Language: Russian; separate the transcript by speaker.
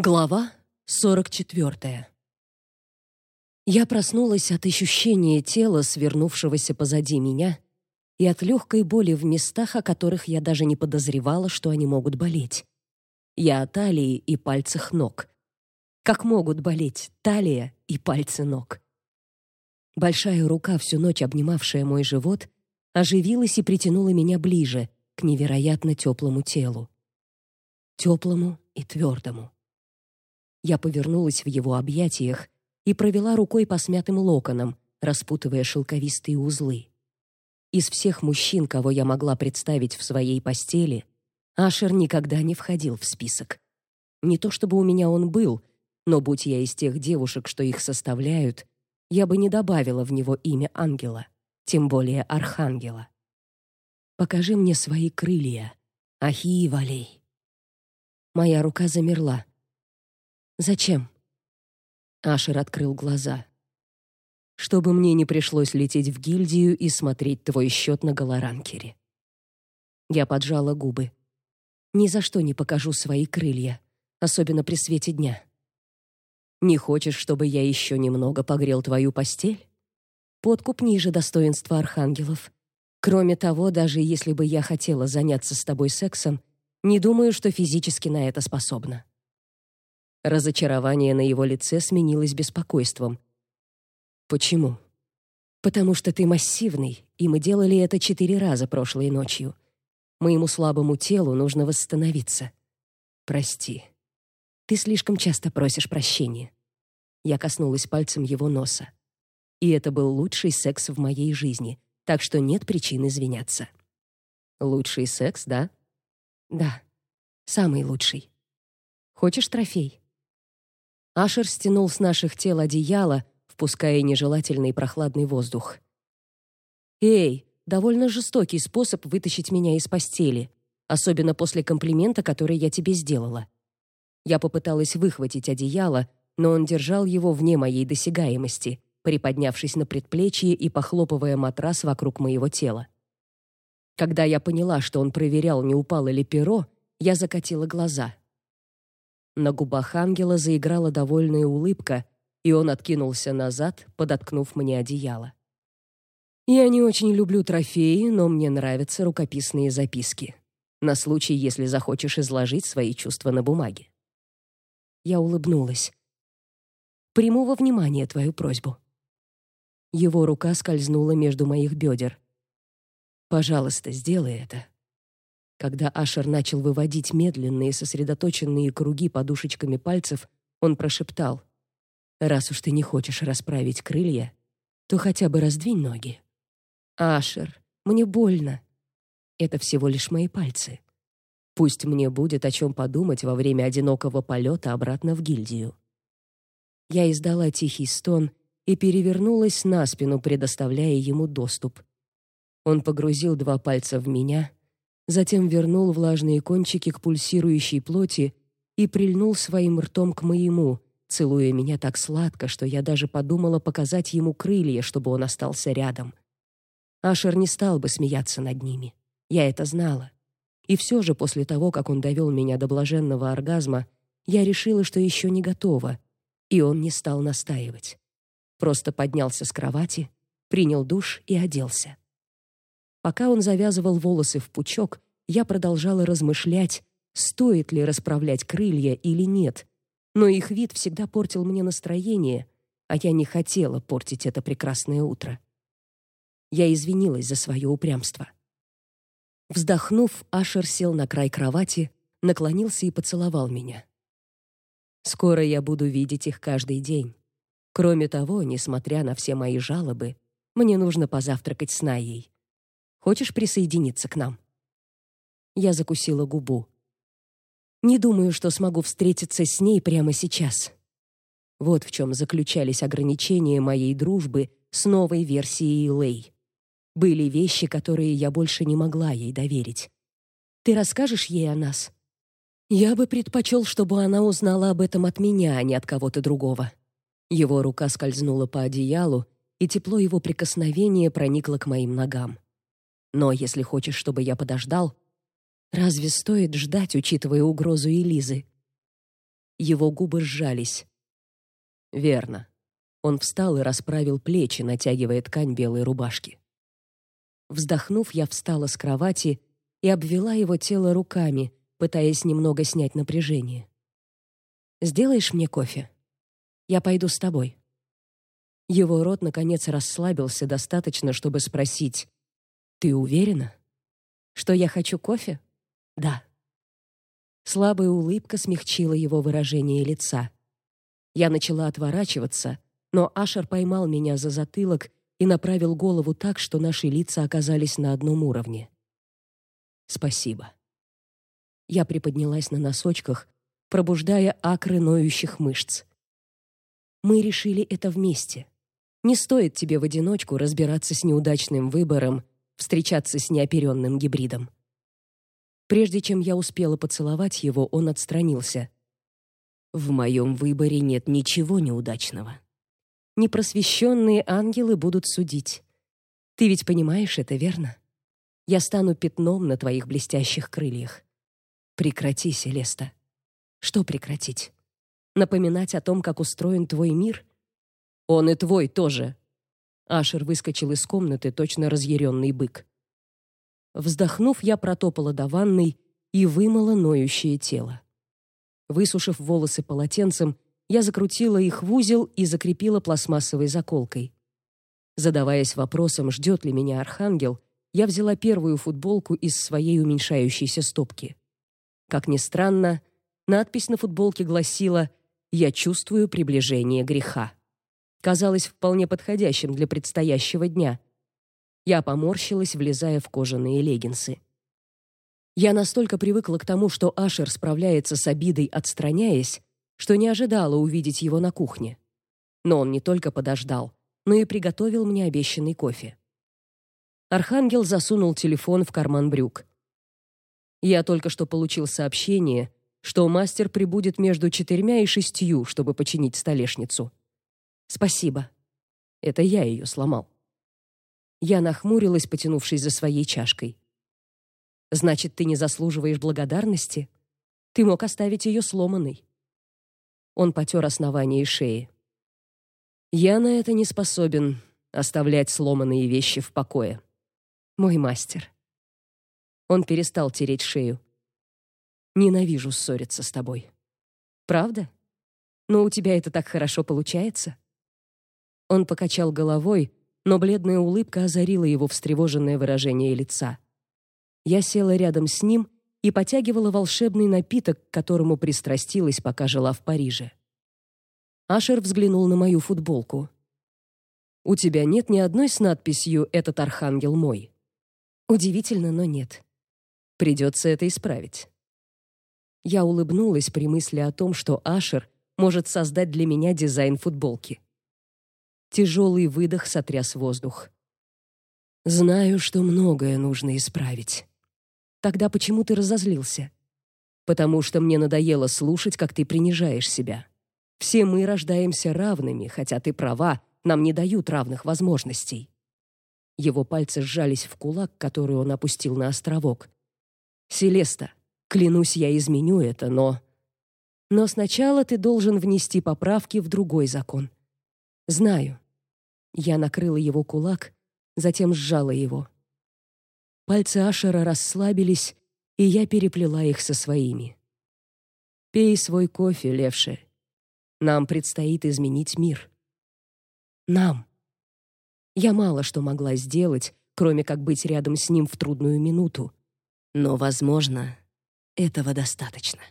Speaker 1: Глава 44. Я проснулась от ощущения тела, свернувшегося позади меня, и от легкой боли в местах, о которых я даже не подозревала, что они могут болеть. Я о талии и пальцах ног. Как могут болеть талия и пальцы ног? Большая рука, всю ночь обнимавшая мой живот, оживилась и притянула меня ближе, к невероятно теплому телу. Теплому и твердому. Я повернулась в его объятиях и провела рукой по смятым локонам, распутывая шелковистые узлы. Из всех мужчин, кого я могла представить в своей постели, Ашер никогда не входил в список. Не то чтобы у меня он был, но будь я из тех девушек, что их составляют, я бы не добавила в него имя ангела, тем более архангела. Покажи мне свои крылья, Ахии Валей. Моя рука замерла. Зачем? Ашер открыл глаза. Чтобы мне не пришлось лететь в гильдию и смотреть твой счет на голоранкере. Я поджала губы. Ни за что не покажу свои крылья, особенно при свете дня. Не хочешь, чтобы я еще немного погрел твою постель? Подкуп ниже достоинства архангелов. Кроме того, даже если бы я хотела заняться с тобой сексом, не думаю, что физически на это способна. Разочарование на его лице сменилось беспокойством. Почему? Потому что ты массивный, и мы делали это четыре раза прошлой ночью. Моему слабому телу нужно восстановиться. Прости. Ты слишком часто просишь прощения. Я коснулась пальцем его носа. И это был лучший секс в моей жизни, так что нет причин извиняться. Лучший секс, да? Да. Самый лучший. Хочешь трофей? Ашер стянул с наших тел одеяло, впуская нежелательный прохладный воздух. «Эй, довольно жестокий способ вытащить меня из постели, особенно после комплимента, который я тебе сделала». Я попыталась выхватить одеяло, но он держал его вне моей досягаемости, приподнявшись на предплечье и похлопывая матрас вокруг моего тела. Когда я поняла, что он проверял, не упало ли перо, я закатила глаза. На губах ангела заиграла довольная улыбка, и он откинулся назад, подоткнув мне одеяло. Я не очень люблю трофеи, но мне нравятся рукописные записки. На случай, если захочешь изложить свои чувства на бумаге. Я улыбнулась. Приму во внимание твою просьбу. Его рука скользнула между моих бедер. Пожалуйста, сделай это. Когда Ашер начал выводить медленные сосредоточенные круги подушечками пальцев, он прошептал: "Раз уж ты не хочешь расправить крылья, то хотя бы раздвинь ноги". "Ашер, мне больно. Это всего лишь мои пальцы. Пусть мне будет о чем подумать во время одинокого полета обратно в гильдию". Я издала тихий стон и перевернулась на спину, предоставляя ему доступ. Он погрузил два пальца в меня затем вернул влажные кончики к пульсирующей плоти и прильнул своим ртом к моему, целуя меня так сладко, что я даже подумала показать ему крылья, чтобы он остался рядом. Ашер не стал бы смеяться над ними. Я это знала. И все же после того, как он довел меня до блаженного оргазма, я решила, что еще не готова, и он не стал настаивать. Просто поднялся с кровати, принял душ и оделся. Пока он завязывал волосы в пучок, я продолжала размышлять, стоит ли расправлять крылья или нет. Но их вид всегда портил мне настроение, а я не хотела портить это прекрасное утро. Я извинилась за свое упрямство. Вздохнув, Ашер сел на край кровати, наклонился и поцеловал меня. Скоро я буду видеть их каждый день. Кроме того, несмотря на все мои жалобы, мне нужно позавтракать с Наей. Хочешь присоединиться к нам? Я закусила губу. Не думаю, что смогу встретиться с ней прямо сейчас. Вот в чем заключались ограничения моей дружбы с новой версией Лей. Были вещи, которые я больше не могла ей доверить. Ты расскажешь ей о нас? Я бы предпочел, чтобы она узнала об этом от меня, а не от кого-то другого. Его рука скользнула по одеялу, и тепло его прикосновения проникло к моим ногам. Но если хочешь, чтобы я подождал, разве стоит ждать, учитывая угрозу Элизы? Его губы сжались. Верно. Он встал и расправил плечи, натягивая ткань белой рубашки. Вздохнув, я встала с кровати и обвела его тело руками, пытаясь немного снять напряжение. Сделаешь мне кофе? Я пойду с тобой. Его рот наконец расслабился достаточно, чтобы спросить: "Ты уверена, что я хочу кофе?" "Да". Слабая улыбка смягчила его выражение лица. Я начала отворачиваться, но Ашер поймал меня за затылок и направил голову так, что наши лица оказались на одном уровне. Спасибо. Я приподнялась на носочках, пробуждая акры ноющих мышц. Мы решили это вместе. Не стоит тебе в одиночку разбираться с неудачным выбором, встречаться с неоперенным гибридом. Прежде чем я успела поцеловать его, он отстранился. В моем выборе нет ничего неудачного. Непросвещенные ангелы будут судить. Ты ведь понимаешь это, верно? Я стану пятном на твоих блестящих крыльях. Прекрати, Селеста. Что прекратить? Напоминать о том, как устроен твой мир? Он и твой тоже. Ашер выскочил из комнаты, точно разъяренный бык. Вздохнув, я протопала до ванной и вымыла ноющее тело. Высушив волосы полотенцем, я закрутила их в узел и закрепила пластмассовой заколкой. Задаваясь вопросом, ждет ли меня архангел, я взяла первую футболку из своей уменьшающейся стопки. Как ни странно, надпись на футболке гласила «Я чувствую приближение греха» казалось вполне подходящим для предстоящего дня. Я поморщилась, влезая в кожаные леггинсы. Я настолько привыкла к тому, что Ашер справляется с обидой, отстраняясь, что не ожидала увидеть его на кухне. Но он не только подождал, но и приготовил мне обещанный кофе. Архангел засунул телефон в карман брюк. Я только что получил сообщение, что мастер прибудет между четырьмя и шестью, чтобы починить столешницу. Спасибо. Это я ее сломал. Я нахмурилась, потянувшись за своей чашкой. Значит, ты не заслуживаешь благодарности? Ты мог оставить ее сломанной. Он потер основание шеи. Я на это не способен, оставлять сломанные вещи в покое. Мой мастер. Он перестал тереть шею. Ненавижу ссориться с тобой. Правда? Но у тебя это так хорошо получается. Он покачал головой, но бледная улыбка озарила его встревоженное выражение лица. Я села рядом с ним и потягивала волшебный напиток, к которому пристрастилась, пока жила в Париже. Ашер взглянул на мою футболку. У тебя нет ни одной с надписью «Этот архангел мой». Удивительно, но нет. Придется это исправить. Я улыбнулась при мысли о том, что Ашер может создать для меня дизайн футболки. Тяжелый выдох сотряс воздух. Знаю, что многое нужно исправить. Тогда почему ты разозлился? Потому что мне надоело слушать, как ты принижаешь себя. Все мы рождаемся равными, хотя ты права, нам не дают равных возможностей. Его пальцы сжались в кулак, который он опустил на островок. Селеста, клянусь, я изменю это, но но сначала ты должен внести поправки в другой закон. Знаю. Я накрыла его кулак, затем сжала его. Пальцы Ашера расслабились, и я переплела их со своими. Пей свой кофе, Левше. Нам предстоит изменить мир. Нам. Я мало что могла сделать, кроме как быть рядом с ним в трудную минуту, но, возможно, этого достаточно.